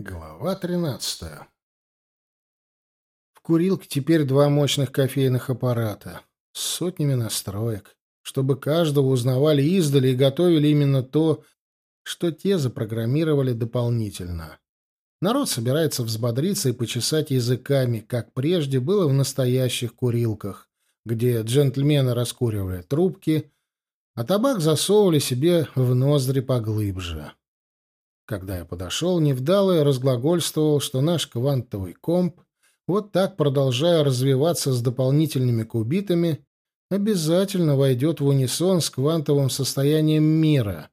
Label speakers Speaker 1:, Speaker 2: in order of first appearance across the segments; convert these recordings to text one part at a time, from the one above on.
Speaker 1: Глава 13. В курилке теперь два мощных кофейных аппарата с сотнями настроек, чтобы каждого узнавали издали и готовили именно то, что те запрограммировали дополнительно. Народ собирается взбодриться и почесать языками, как прежде было в настоящих курилках, где джентльмены раскуривали трубки, а табак засовывали себе в ноздри поглубже. Когда я подошел, Невдалый разглагольствовал, что наш квантовый комп, вот так продолжая развиваться с дополнительными кубитами, обязательно войдет в унисон с квантовым состоянием мира.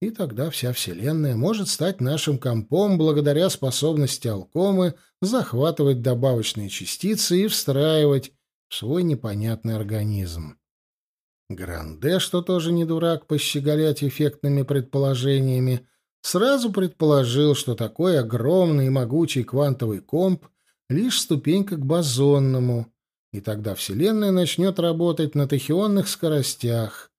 Speaker 1: И тогда вся Вселенная может стать нашим компом благодаря способности Алкомы захватывать добавочные частицы и встраивать в свой непонятный организм. Гранде, что тоже не дурак, пощеголять эффектными предположениями, сразу предположил, что такой огромный и могучий квантовый комп — лишь ступенька к бозонному, и тогда Вселенная начнет работать на тахионных скоростях,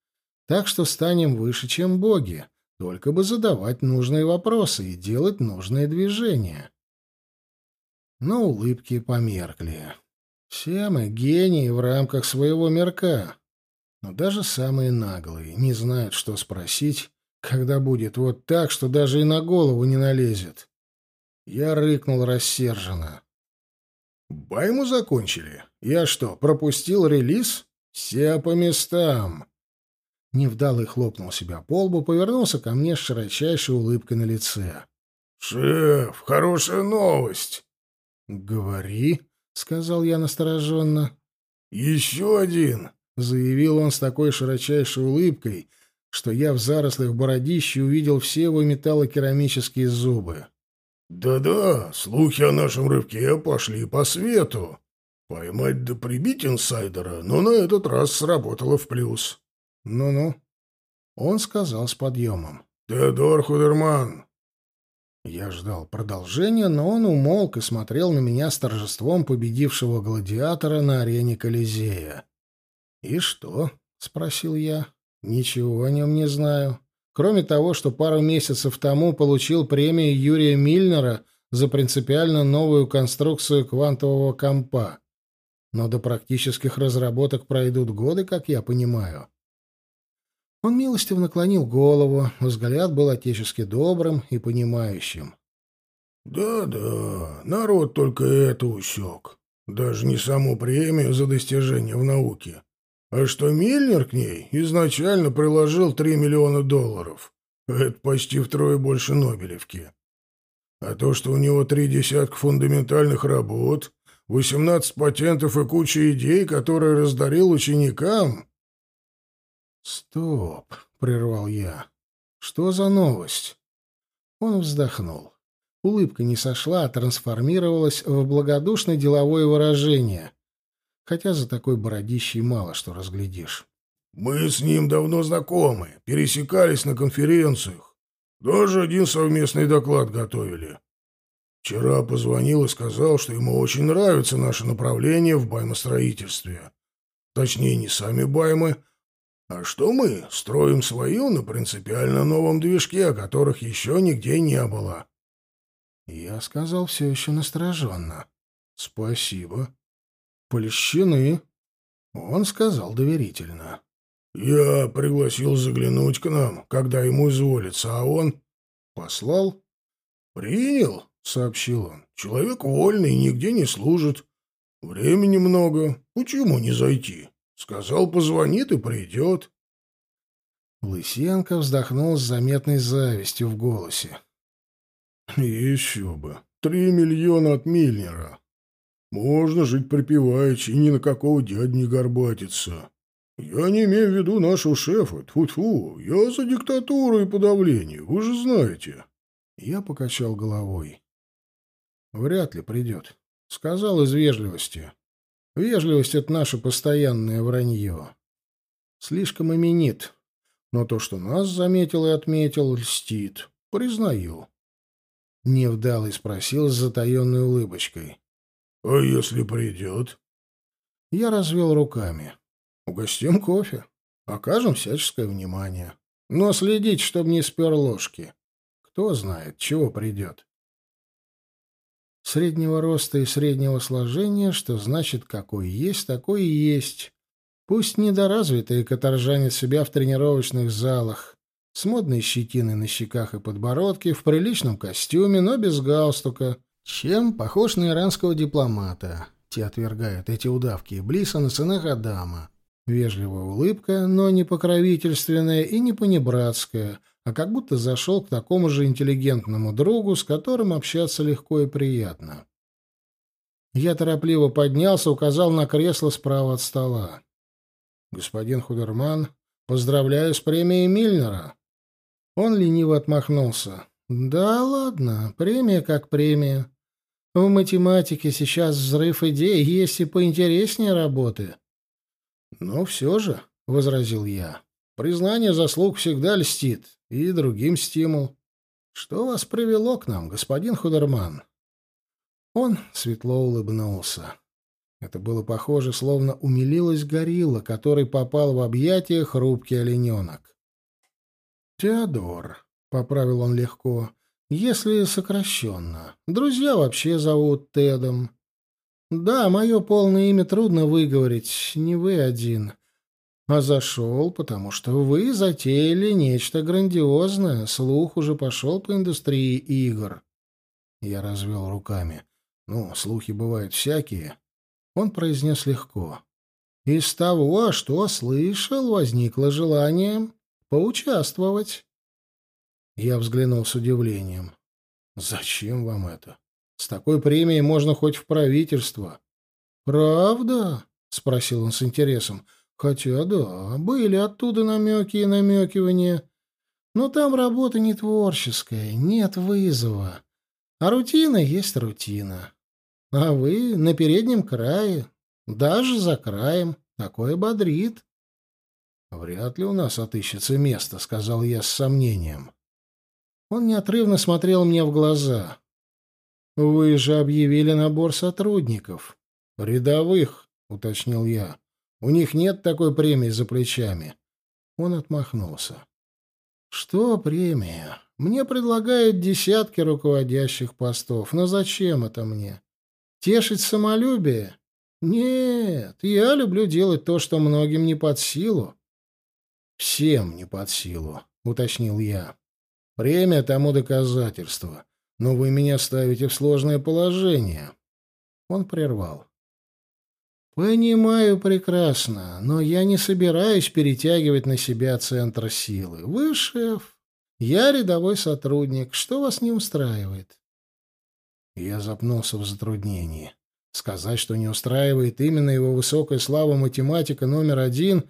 Speaker 1: так что станем выше, чем боги, только бы задавать нужные вопросы и делать нужные движения. Но улыбки померкли. Все мы гении в рамках своего мирка. Но даже самые наглые не знают, что спросить когда будет вот так, что даже и на голову не налезет. Я рыкнул рассерженно. Байму закончили? Я что, пропустил релиз? Все по местам. Невдалый хлопнул себя по лбу, повернулся ко мне с широчайшей улыбкой на лице. «Шеф, хорошая новость!» «Говори», — сказал я настороженно. «Еще один», — заявил он с такой широчайшей улыбкой, что я в зарослях бородища увидел все его металлокерамические зубы. «Да-да, слухи о нашем рывке пошли по свету. Поймать да прибить инсайдера, но на этот раз сработало в плюс». «Ну-ну», — он сказал с подъемом. «Теодор Худерман». Я ждал продолжения, но он умолк и смотрел на меня с торжеством победившего гладиатора на арене Колизея. «И что?» — спросил я. Ничего о нем не знаю. Кроме того, что пару месяцев тому получил премию Юрия Мильнера за принципиально новую конструкцию квантового компа. Но до практических разработок пройдут годы, как я понимаю. Он милостиво наклонил голову, взгляд был отечески добрым и понимающим. «Да-да, народ только это усек. Даже не саму премию за достижения в науке, а что Миллер к ней изначально приложил 3 миллиона долларов. Это почти втрое больше Нобелевки. А то, что у него три десятка фундаментальных работ, 18 патентов и куча идей, которые раздарил ученикам... «Стоп!» — прервал я. «Что за новость?» Он вздохнул. Улыбка не сошла, а трансформировалась в благодушное деловое выражение хотя за такой бородищей мало что разглядишь. «Мы с ним давно знакомы, пересекались на конференциях. Даже один совместный доклад готовили. Вчера позвонил и сказал, что ему очень нравится наше направление в баймостроительстве. Точнее, не сами баймы, а что мы строим свою на принципиально новом движке, о которых еще нигде не было». Я сказал все еще настороженно. «Спасибо». «Польщены», — он сказал доверительно. «Я пригласил заглянуть к нам, когда ему изволится, а он...» «Послал?» «Принял», — сообщил он. «Человек вольный, нигде не служит. Времени много. Почему не зайти? Сказал, позвонит и придет». Лысенко вздохнул с заметной завистью в голосе. «Еще бы. Три миллиона от Мильнера. Можно жить припеваючи и ни на какого дядю не горбатиться. Я не имею в виду нашего шефа. Тьфу-тьфу. Я за диктатуру и подавление, вы же знаете. Я покачал головой. Вряд ли придет. Сказал из вежливости. Вежливость — это наше постоянное вранье. Слишком именит. Но то, что нас заметил и отметил, льстит. Признаю. Невдалый спросил с затаенной улыбочкой. «А если придет?» Я развел руками. «Угостим кофе. Окажем всяческое внимание. Но следить, чтобы не спер ложки. Кто знает, чего придет». Среднего роста и среднего сложения, что значит, какой есть, такой и есть. Пусть недоразвитый каторжанит себя в тренировочных залах, с модной щетиной на щеках и подбородке, в приличном костюме, но без галстука, чем похож на иранского дипломата. Те отвергают эти удавки Иблиса на сынах Адама. Вежливая улыбка, но не покровительственная и не понебратская, а как будто зашел к такому же интеллигентному другу, с которым общаться легко и приятно. Я торопливо поднялся, указал на кресло справа от стола. «Господин Худерман, поздравляю с премией Мильнера». Он лениво отмахнулся. «Да ладно, премия как премия. В математике сейчас взрыв идей, есть и поинтереснее работы». «Но все же», — возразил я, — «признание заслуг всегда льстит, и другим стимул. Что вас привело к нам, господин Худерман?» Он светло улыбнулся. Это было похоже, словно умилилась горилла, который попал в объятия хрупкий олененок. «Теодор», — поправил он легко, — «если сокращенно. Друзья вообще зовут Тедом. Да, мое полное имя трудно выговорить, не вы один. А зашел, потому что вы затеяли нечто грандиозное, слух уже пошел по индустрии игр». Я развел руками. «Ну, слухи бывают всякие». Он произнес легко. «Из того, что слышал, возникло желание поучаствовать». Я взглянул с удивлением. «Зачем вам это? С такой премией можно хоть в правительство». «Правда?» — спросил он с интересом. «Хотя да, были оттуда намеки и намекивания. Но там работа не творческая, нет вызова. А рутина есть рутина. А вы на переднем крае, даже за краем. Такое бодрит». «Вряд ли у нас отыщется место», — сказал я с сомнением. Он неотрывно смотрел мне в глаза. «Вы же объявили набор сотрудников. Рядовых», — уточнил я. «У них нет такой премии за плечами». Он отмахнулся. «Что премия? Мне предлагают десятки руководящих постов. Но зачем это мне? Тешить самолюбие? Нет, я люблю делать то, что многим не под силу». «Всем не под силу», — уточнил я. Премия тому доказательство. Но вы меня ставите в сложное положение. Он прервал. Понимаю прекрасно, но я не собираюсь перетягивать на себя центр силы. Вы шеф, я рядовой сотрудник. Что вас не устраивает? Я запнулся в затруднении. Сказать, что не устраивает именно его высокая слава математика номер один,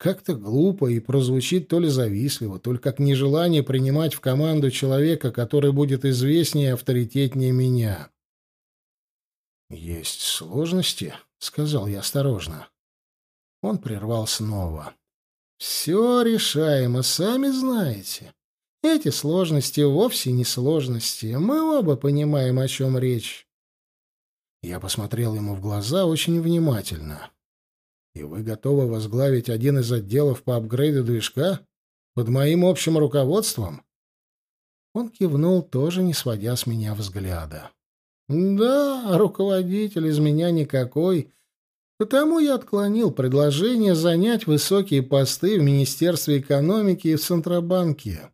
Speaker 1: как-то глупо и прозвучит то ли завистливо, то ли как нежелание принимать в команду человека, который будет известнее и авторитетнее меня. «Есть сложности», — сказал я осторожно. Он прервал снова. «Все решаемо, сами знаете. Эти сложности вовсе не сложности. Мы оба понимаем, о чем речь». Я посмотрел ему в глаза очень внимательно. И вы готовы возглавить один из отделов по апгрейду движка? Под моим общим руководством?» Он кивнул, тоже не сводя с меня взгляда. «Да, руководитель из меня никакой, потому я отклонил предложение занять высокие посты в Министерстве экономики и в Центробанке.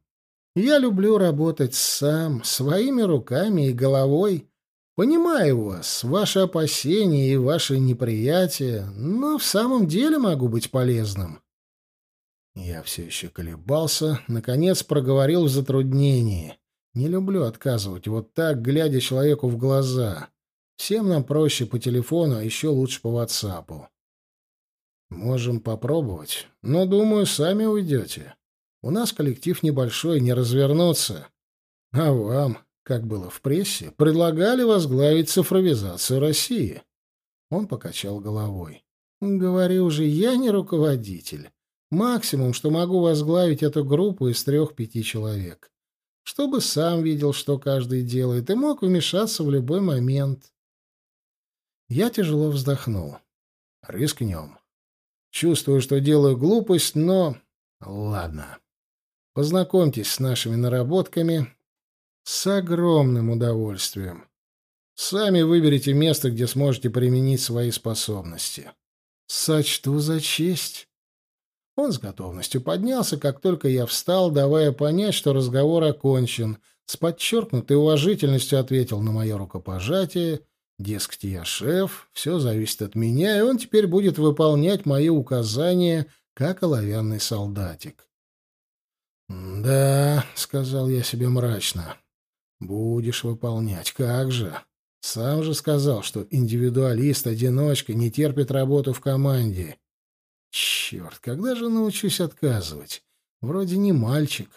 Speaker 1: Я люблю работать сам, своими руками и головой, Понимаю вас, ваши опасения и ваши неприятия, но в самом деле могу быть полезным. Я все еще колебался, наконец проговорил в затруднении. Не люблю отказывать вот так, глядя человеку в глаза. Всем нам проще по телефону, а еще лучше по ватсапу. Можем попробовать, но, думаю, сами уйдете. У нас коллектив небольшой, не развернуться. А вам как было в прессе, предлагали возглавить цифровизацию России. Он покачал головой. «Говорю же, я не руководитель. Максимум, что могу возглавить эту группу из трех-пяти человек. Чтобы сам видел, что каждый делает, и мог вмешаться в любой момент». Я тяжело вздохнул. «Рискнем. Чувствую, что делаю глупость, но... Ладно. Познакомьтесь с нашими наработками, с огромным удовольствием. Сами выберите место, где сможете применить свои способности. Сочту за честь. Он с готовностью поднялся, как только я встал, давая понять, что разговор окончен. С подчеркнутой уважительностью ответил на мое рукопожатие. Дескать, я шеф, все зависит от меня, и он теперь будет выполнять мои указания, как оловянный солдатик. «Да», — сказал я себе мрачно, — «будешь выполнять, как же». Сам же сказал, что индивидуалист-одиночка не терпит работу в команде. Черт, когда же научусь отказывать? Вроде не мальчик.